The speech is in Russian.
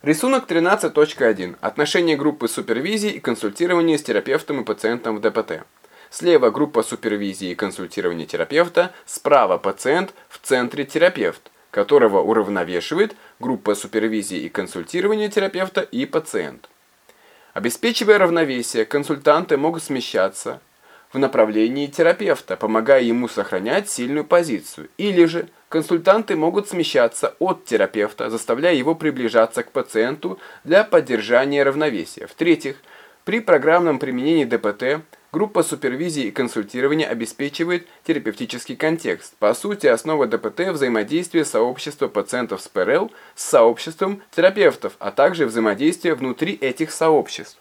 Рисунок 13.1. Отношение группы супервизии и консультирования с терапевтом и пациентом в ДПТ. Слева группа супервизии и консультирования терапевта, справа пациент, в центре терапевт, которого уравновешивает группа супервизии и консультирования терапевта и пациент. Обеспечивая равновесие, консультанты могут смещаться в направлении терапевта, помогая ему сохранять сильную позицию, или же консультанты могут смещаться от терапевта, заставляя его приближаться к пациенту для поддержания равновесия. В-третьих, при программном применении ДПТ группа супервизии и консультирования обеспечивает терапевтический контекст. По сути, основа ДПТ – взаимодействие сообщества пациентов с ПРЛ с сообществом терапевтов, а также взаимодействие внутри этих сообществ.